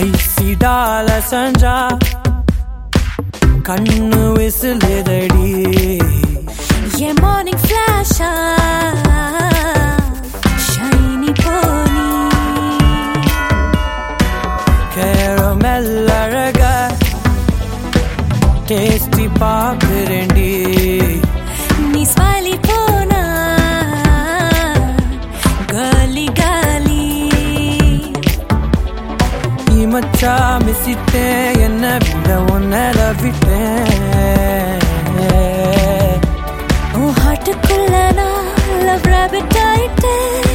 அசஞ்சா கண்ணு விசிலுதடி. என் மார்னிங் ஃபிளாஷா ஷைனி போனி கேரமெல் அழக டேஸ்டி பாக்குறேன்டி இமச்சா என்ன விட உன்னர விட்டேன். உன் ஹார்ட்டுக்குள்ள நான் லவ் ராபிட் ஆயிட்டேன்.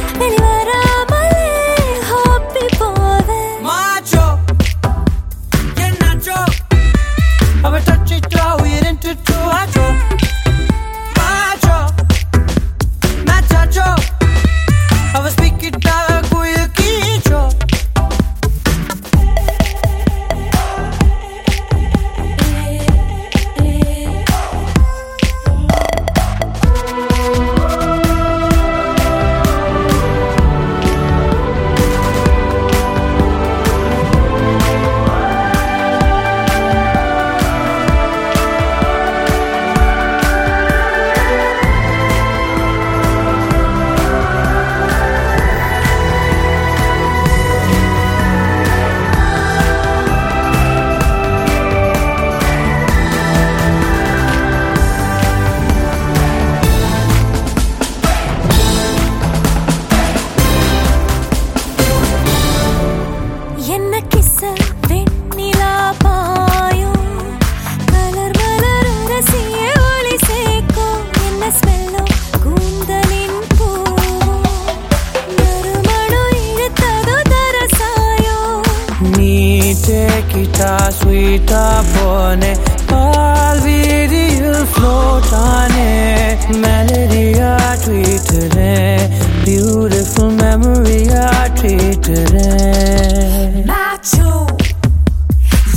kita ah, sweeta ah, bone Palviriyal float aane Melodya ah, tweet re eh. Beautiful memory ya treat re eh. Nacho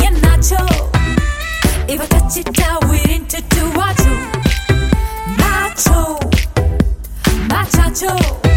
Yeah nacho. Iva kachita wirintu tu wachu Nacho Machacho